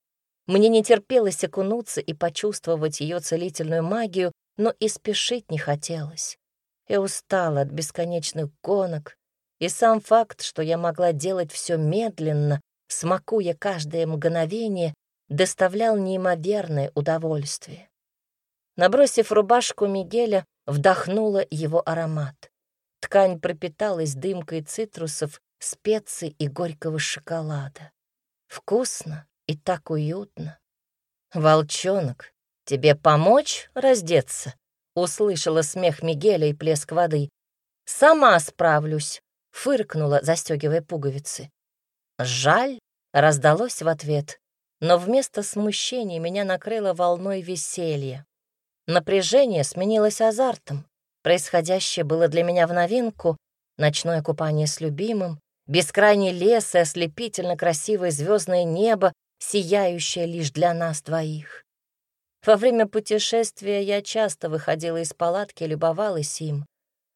Мне не терпелось окунуться и почувствовать ее целительную магию, но и спешить не хотелось. Я устала от бесконечных гонок, и сам факт, что я могла делать все медленно, смакуя каждое мгновение, доставлял неимоверное удовольствие. Набросив рубашку Мигеля, вдохнула его аромат. Ткань пропиталась дымкой цитрусов, специй и горького шоколада. Вкусно и так уютно. «Волчонок, тебе помочь раздеться?» Услышала смех Мигеля и плеск воды. «Сама справлюсь», — фыркнула, застегивая пуговицы. «Жаль», — раздалось в ответ, но вместо смущения меня накрыло волной веселья. Напряжение сменилось азартом. Происходящее было для меня в новинку, ночное купание с любимым, бескрайний лес и ослепительно красивое звездное небо, сияющее лишь для нас двоих. Во время путешествия я часто выходила из палатки и любовалась им.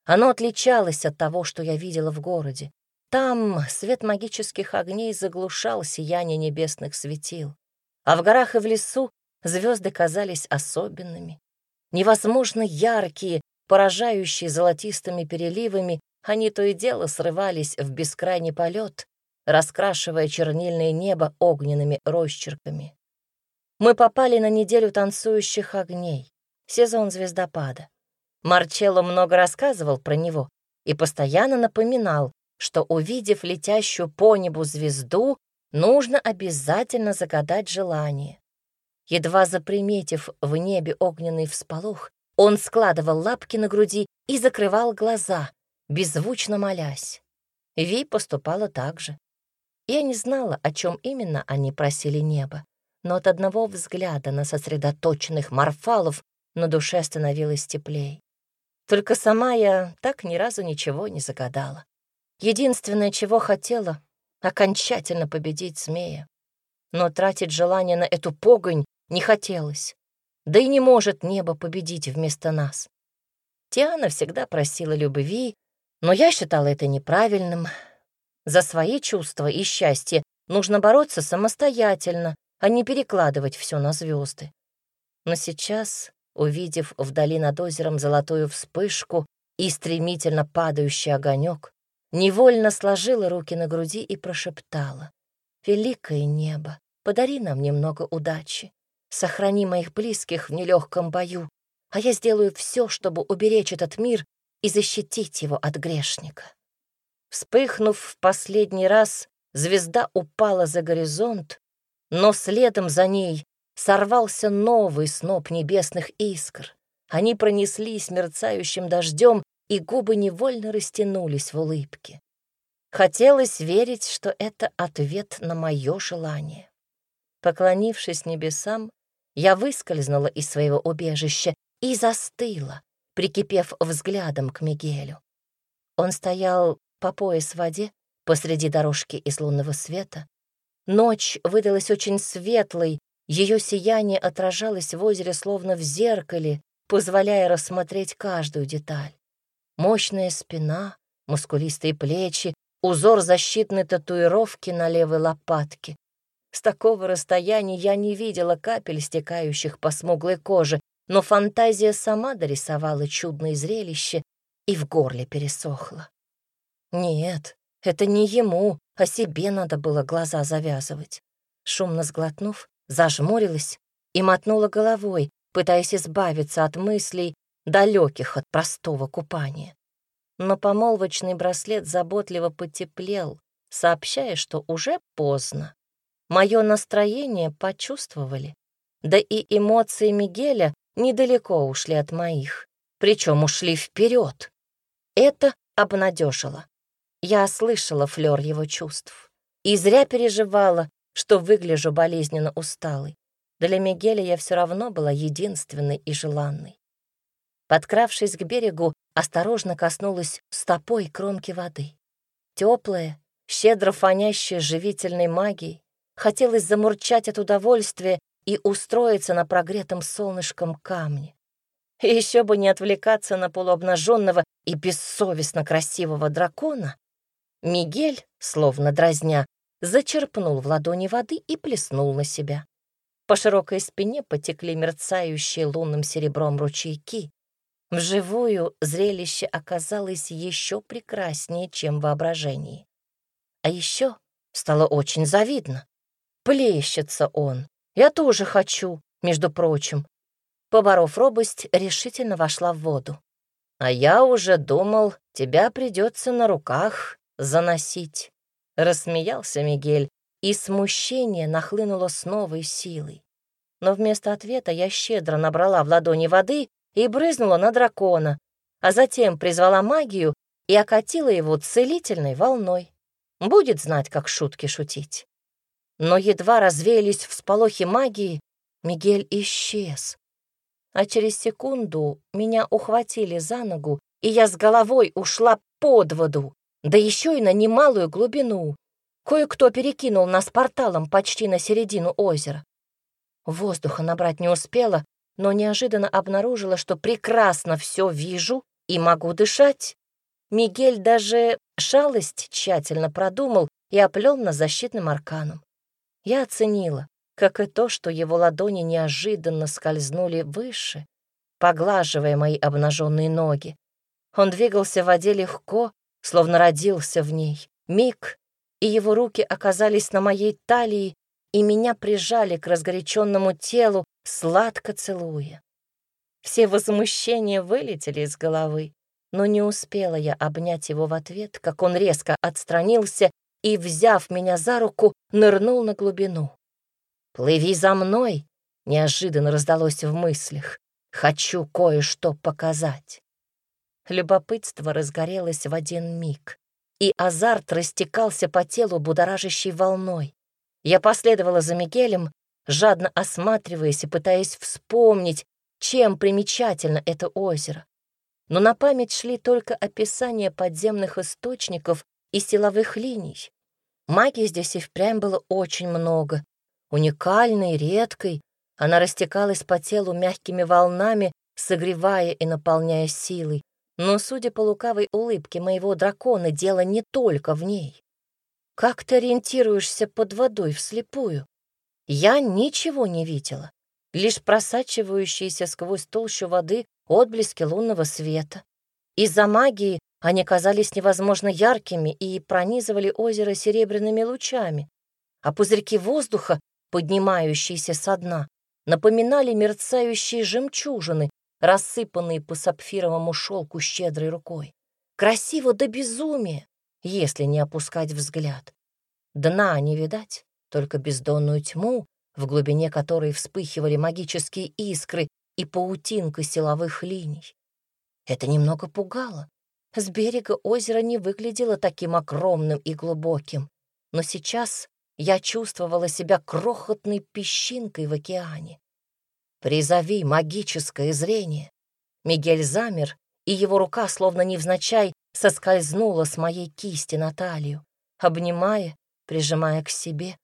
Оно отличалось от того, что я видела в городе. Там свет магических огней заглушал сияние небесных светил. А в горах и в лесу звезды казались особенными. Невозможно яркие, поражающие золотистыми переливами, они то и дело срывались в бескрайний полет, раскрашивая чернильное небо огненными росчерками. Мы попали на неделю танцующих огней, сезон звездопада. Марчелло много рассказывал про него и постоянно напоминал, что, увидев летящую по небу звезду, нужно обязательно загадать желание. Едва заприметив в небе огненный всполох, он складывал лапки на груди и закрывал глаза, беззвучно молясь. Ви поступала так же. Я не знала, о чем именно они просили небо, но от одного взгляда на сосредоточенных морфалов на душе становилось теплей. Только сама я так ни разу ничего не загадала. Единственное, чего хотела — окончательно победить змея. Но тратить желание на эту погонь не хотелось. Да и не может небо победить вместо нас. Тиана всегда просила любви, но я считала это неправильным. За свои чувства и счастье нужно бороться самостоятельно, а не перекладывать все на звезды. Но сейчас, увидев вдали над озером золотую вспышку и стремительно падающий огонек, невольно сложила руки на груди и прошептала. «Великое небо, подари нам немного удачи, сохрани моих близких в нелегком бою, а я сделаю все, чтобы уберечь этот мир и защитить его от грешника». Вспыхнув в последний раз, звезда упала за горизонт, но следом за ней сорвался новый сноп небесных искр. Они пронеслись мерцающим дождем, и губы невольно растянулись в улыбке. Хотелось верить, что это ответ на мое желание. Поклонившись небесам, я выскользнула из своего убежища и застыла, прикипев взглядом к Мигелю. Он стоял по пояс в воде посреди дорожки из лунного света. Ночь выдалась очень светлой, ее сияние отражалось в озере словно в зеркале, позволяя рассмотреть каждую деталь. Мощная спина, мускулистые плечи, узор защитной татуировки на левой лопатке. С такого расстояния я не видела капель, стекающих по смуглой коже, но фантазия сама дорисовала чудное зрелище и в горле пересохла. Нет, это не ему, а себе надо было глаза завязывать. Шумно сглотнув, зажмурилась и мотнула головой, пытаясь избавиться от мыслей, далеких от простого купания. Но помолвочный браслет заботливо потеплел, сообщая, что уже поздно. Мое настроение почувствовали, да и эмоции Мигеля недалеко ушли от моих, причем ушли вперед. Это обнадежило. Я слышала флёр его чувств и зря переживала, что выгляжу болезненно усталой. Для Мигеля я все равно была единственной и желанной. Подкравшись к берегу, осторожно коснулась стопой кромки воды. Теплая, щедро фонящая живительной магией, хотелось замурчать от удовольствия и устроиться на прогретом солнышком камне. еще бы не отвлекаться на полуобнаженного и бессовестно красивого дракона. Мигель, словно дразня, зачерпнул в ладони воды и плеснул на себя. По широкой спине потекли мерцающие лунным серебром ручейки, Вживую зрелище оказалось еще прекраснее, чем в воображении. А еще стало очень завидно. Плещется он. Я тоже хочу, между прочим. Поборов робость, решительно вошла в воду. А я уже думал, тебя придется на руках заносить. Рассмеялся Мигель, и смущение нахлынуло с новой силой. Но вместо ответа я щедро набрала в ладони воды и брызнула на дракона, а затем призвала магию и окатила его целительной волной. Будет знать, как шутки шутить. Но едва развеялись всполохи магии, Мигель исчез. А через секунду меня ухватили за ногу, и я с головой ушла под воду, да еще и на немалую глубину. Кое-кто перекинул нас порталом почти на середину озера. Воздуха набрать не успела, но неожиданно обнаружила, что прекрасно все вижу и могу дышать. Мигель даже шалость тщательно продумал и оплел на защитным арканом. Я оценила, как и то, что его ладони неожиданно скользнули выше, поглаживая мои обнаженные ноги. Он двигался в воде легко, словно родился в ней. Миг, и его руки оказались на моей талии, и меня прижали к разгоряченному телу, сладко целуя. Все возмущения вылетели из головы, но не успела я обнять его в ответ, как он резко отстранился и, взяв меня за руку, нырнул на глубину. «Плыви за мной!» — неожиданно раздалось в мыслях. «Хочу кое-что показать». Любопытство разгорелось в один миг, и азарт растекался по телу будоражащей волной. Я последовала за Мигелем, жадно осматриваясь и пытаясь вспомнить, чем примечательно это озеро. Но на память шли только описания подземных источников и силовых линий. Магии здесь и впрямь было очень много. Уникальной, редкой, она растекалась по телу мягкими волнами, согревая и наполняя силой. Но, судя по лукавой улыбке моего дракона, дело не только в ней. Как ты ориентируешься под водой вслепую? Я ничего не видела, лишь просачивающиеся сквозь толщу воды отблески лунного света. Из-за магии они казались невозможно яркими и пронизывали озеро серебряными лучами, а пузырьки воздуха, поднимающиеся со дна, напоминали мерцающие жемчужины, рассыпанные по сапфировому шелку щедрой рукой. Красиво до безумия, если не опускать взгляд. Дна не видать, только бездонную тьму, в глубине которой вспыхивали магические искры и паутинка силовых линий. Это немного пугало. С берега озеро не выглядело таким огромным и глубоким, но сейчас я чувствовала себя крохотной песчинкой в океане. «Призови магическое зрение!» Мигель замер, и его рука, словно невзначай, соскользнула с моей кисти на талию, обнимая, прижимая к себе.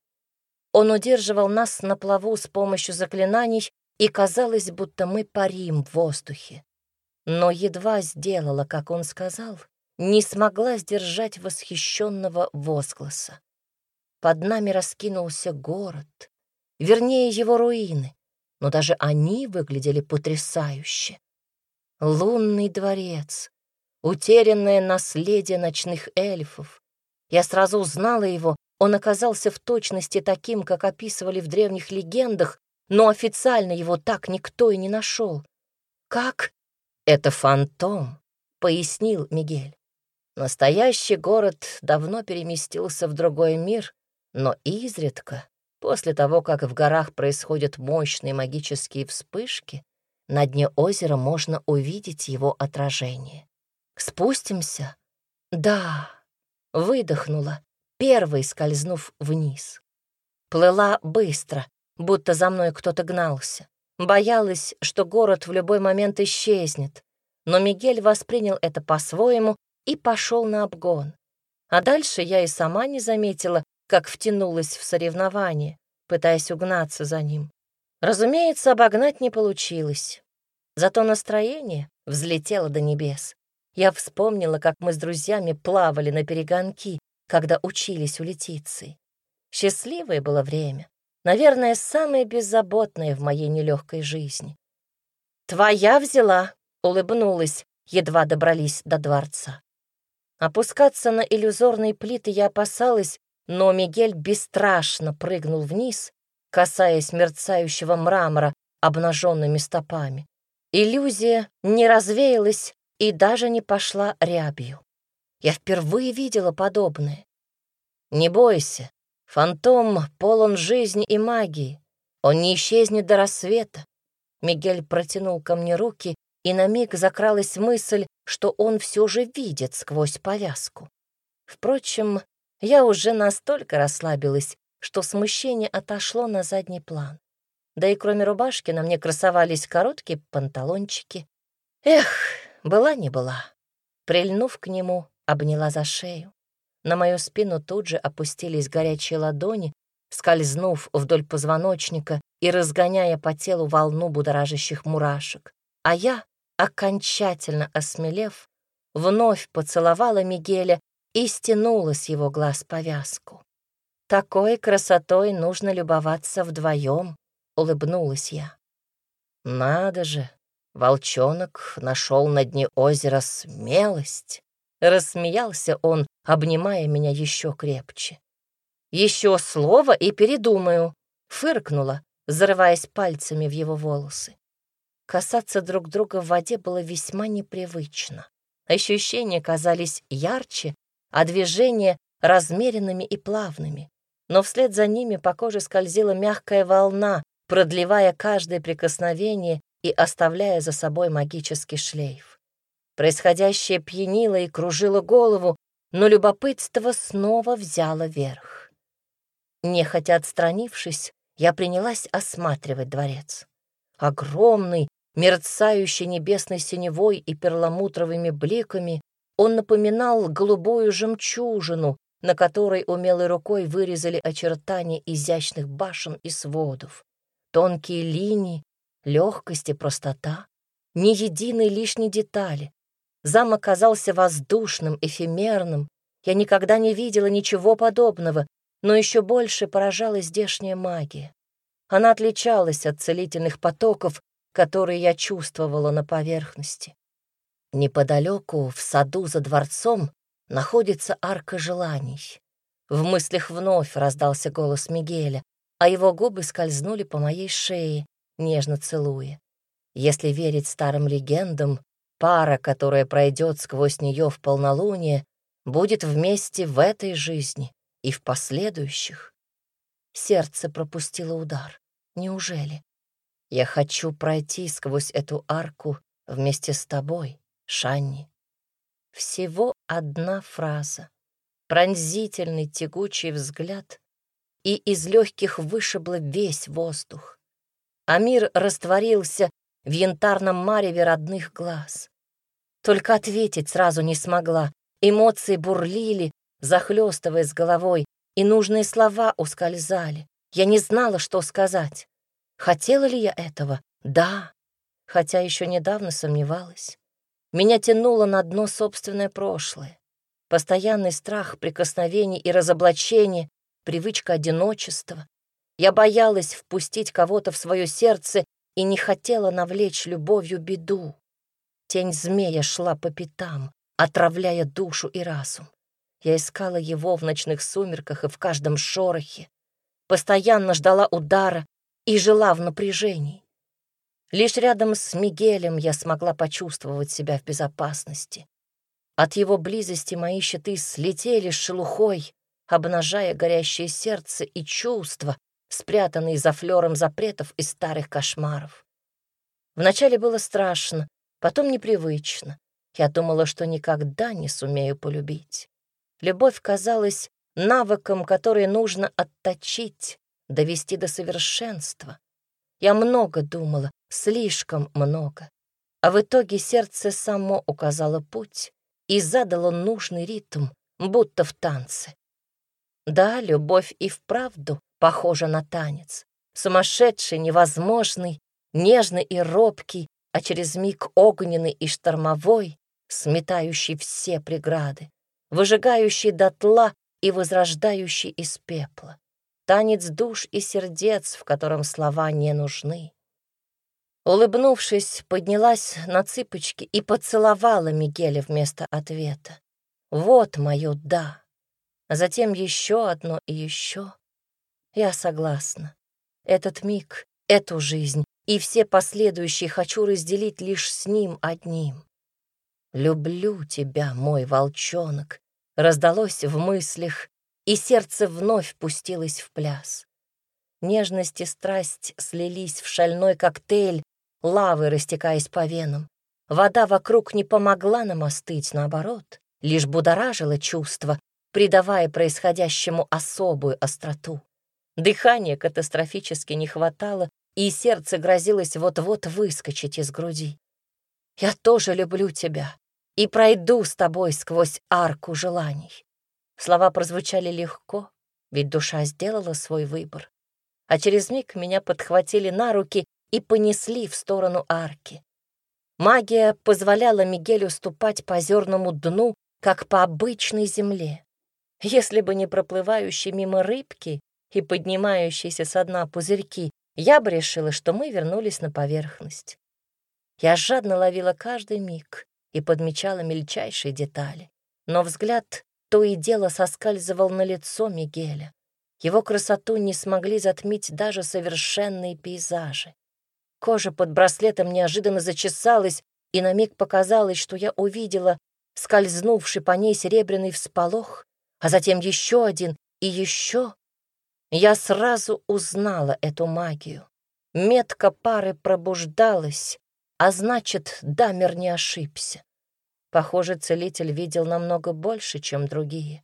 Он удерживал нас на плаву с помощью заклинаний, и казалось, будто мы парим в воздухе. Но едва сделала, как он сказал, не смогла сдержать восхищенного возгласа. Под нами раскинулся город, вернее, его руины, но даже они выглядели потрясающе. Лунный дворец, утерянное наследие ночных эльфов. Я сразу узнала его, он оказался в точности таким, как описывали в древних легендах, но официально его так никто и не нашел. «Как?» «Это фантом», — пояснил Мигель. Настоящий город давно переместился в другой мир, но изредка, после того, как в горах происходят мощные магические вспышки, на дне озера можно увидеть его отражение. «Спустимся?» «Да», — выдохнула, первой скользнув вниз. Плыла быстро, будто за мной кто-то гнался. Боялась, что город в любой момент исчезнет, но Мигель воспринял это по-своему и пошел на обгон. А дальше я и сама не заметила, как втянулась в соревнование, пытаясь угнаться за ним. Разумеется, обогнать не получилось. Зато настроение взлетело до небес. Я вспомнила, как мы с друзьями плавали на перегонки, когда учились у Летиции. Счастливое было время. Наверное, самое беззаботное в моей нелегкой жизни. «Твоя взяла», — улыбнулась, едва добрались до дворца. Опускаться на иллюзорные плиты я опасалась, но Мигель бесстрашно прыгнул вниз, касаясь мерцающего мрамора обнаженными стопами. Иллюзия не развеялась и даже не пошла рябью. Я впервые видела подобное. Не бойся, фантом полон жизни и магии. Он не исчезнет до рассвета. Мигель протянул ко мне руки, и на миг закралась мысль, что он все же видит сквозь повязку. Впрочем, я уже настолько расслабилась, что смущение отошло на задний план. Да и кроме рубашки на мне красовались короткие панталончики. Эх, была не была. Прильнув к нему, обняла за шею. На мою спину тут же опустились горячие ладони, скользнув вдоль позвоночника и разгоняя по телу волну будоражащих мурашек. А я, окончательно осмелев, вновь поцеловала Мигеля и стянула с его глаз повязку. «Такой красотой нужно любоваться вдвоем», — улыбнулась я. «Надо же, волчонок нашел на дне озера смелость», Рассмеялся он, обнимая меня еще крепче. Еще слово и передумаю, фыркнула, зарываясь пальцами в его волосы. Касаться друг друга в воде было весьма непривычно. Ощущения казались ярче, а движения размеренными и плавными, но вслед за ними по коже скользила мягкая волна, продлевая каждое прикосновение и оставляя за собой магический шлейф. Происходящее пьянило и кружило голову, но любопытство снова взяло верх. Нехотя отстранившись, я принялась осматривать дворец. Огромный, мерцающий небесной синевой и перламутровыми бликами, он напоминал голубую жемчужину, на которой умелой рукой вырезали очертания изящных башен и сводов. Тонкие линии, легкость и простота, ни единой лишней детали. Замок казался воздушным, эфемерным. Я никогда не видела ничего подобного, но еще больше поражала здешняя магия. Она отличалась от целительных потоков, которые я чувствовала на поверхности. Неподалеку, в саду за дворцом, находится арка желаний. В мыслях вновь раздался голос Мигеля, а его губы скользнули по моей шее, нежно целуя. Если верить старым легендам, пара, которая пройдет сквозь нее в полнолуние, будет вместе в этой жизни и в последующих. Сердце пропустило удар. Неужели? Я хочу пройти сквозь эту арку вместе с тобой, Шанни. Всего одна фраза, пронзительный тягучий взгляд, и из легких вышибло весь воздух. А мир растворился в янтарном мареве родных глаз. Только ответить сразу не смогла. Эмоции бурлили, захлестывая с головой, и нужные слова ускользали. Я не знала, что сказать. Хотела ли я этого? Да, хотя еще недавно сомневалась. Меня тянуло на дно собственное прошлое. Постоянный страх прикосновений и разоблачения, привычка одиночества. Я боялась впустить кого-то в свое сердце и не хотела навлечь любовью беду. Тень змея шла по пятам, отравляя душу и разум. Я искала его в ночных сумерках и в каждом шорохе, постоянно ждала удара и жила в напряжении. Лишь рядом с Мигелем я смогла почувствовать себя в безопасности. От его близости мои щиты слетели с шелухой, обнажая горящее сердце и чувства, спрятанные за флером запретов и старых кошмаров. Вначале было страшно, потом непривычно. Я думала, что никогда не сумею полюбить. Любовь казалась навыком, который нужно отточить, довести до совершенства. Я много думала, слишком много. А в итоге сердце само указало путь и задало нужный ритм, будто в танце. Да, любовь и вправду похожа на танец. Сумасшедший, невозможный, нежный и робкий, а через миг огненный и штормовой, сметающий все преграды, выжигающий дотла и возрождающий из пепла. Танец душ и сердец, в котором слова не нужны. Улыбнувшись, поднялась на цыпочки и поцеловала Мигеля вместо ответа. Вот мое «да». Затем еще одно и еще. Я согласна. Этот миг, эту жизнь и все последующие хочу разделить лишь с ним одним. «Люблю тебя, мой волчонок», раздалось в мыслях, и сердце вновь пустилось в пляс. Нежность и страсть слились в шальной коктейль, лавы растекаясь по венам. Вода вокруг не помогла нам остыть, наоборот, лишь будоражила чувство, придавая происходящему особую остроту. Дыхания катастрофически не хватало, и сердце грозилось вот-вот выскочить из груди. «Я тоже люблю тебя и пройду с тобой сквозь арку желаний». Слова прозвучали легко, ведь душа сделала свой выбор. А через миг меня подхватили на руки и понесли в сторону арки. Магия позволяла Мигелю ступать по озерному дну, как по обычной земле. Если бы не проплывающие мимо рыбки и поднимающиеся со дна пузырьки, я бы решила, что мы вернулись на поверхность. Я жадно ловила каждый миг и подмечала мельчайшие детали. Но взгляд то и дело соскальзывал на лицо Мигеля. Его красоту не смогли затмить даже совершенные пейзажи. Кожа под браслетом неожиданно зачесалась, и на миг показалось, что я увидела скользнувший по ней серебряный всполох, а затем еще один и еще. Я сразу узнала эту магию. Метка пары пробуждалась, а значит, Дамер не ошибся. Похоже, целитель видел намного больше, чем другие.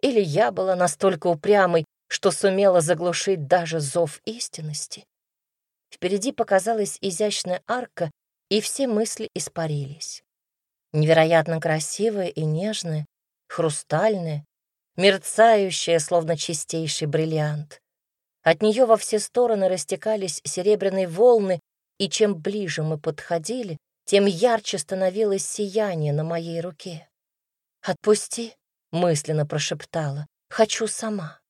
Или я была настолько упрямой, что сумела заглушить даже зов истинности. Впереди показалась изящная арка, и все мысли испарились. Невероятно красивая и нежная, хрустальная, мерцающая, словно чистейший бриллиант. От нее во все стороны растекались серебряные волны, и чем ближе мы подходили, тем ярче становилось сияние на моей руке. «Отпусти», — мысленно прошептала, — «хочу сама».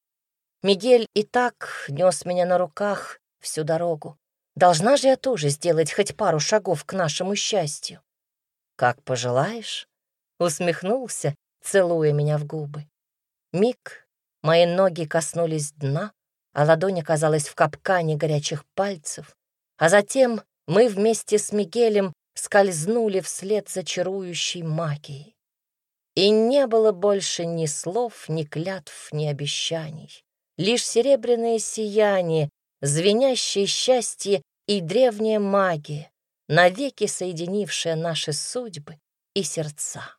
Мигель и так нес меня на руках всю дорогу. Должна же я тоже сделать хоть пару шагов к нашему счастью. «Как пожелаешь», — усмехнулся, целуя меня в губы. Миг, мои ноги коснулись дна, а ладонь оказалась в капкане горячих пальцев, а затем мы вместе с Мигелем скользнули вслед за чарующей магией. И не было больше ни слов, ни клятв, ни обещаний. Лишь серебряное сияние, звенящее счастье и древняя магия, навеки соединившая наши судьбы и сердца.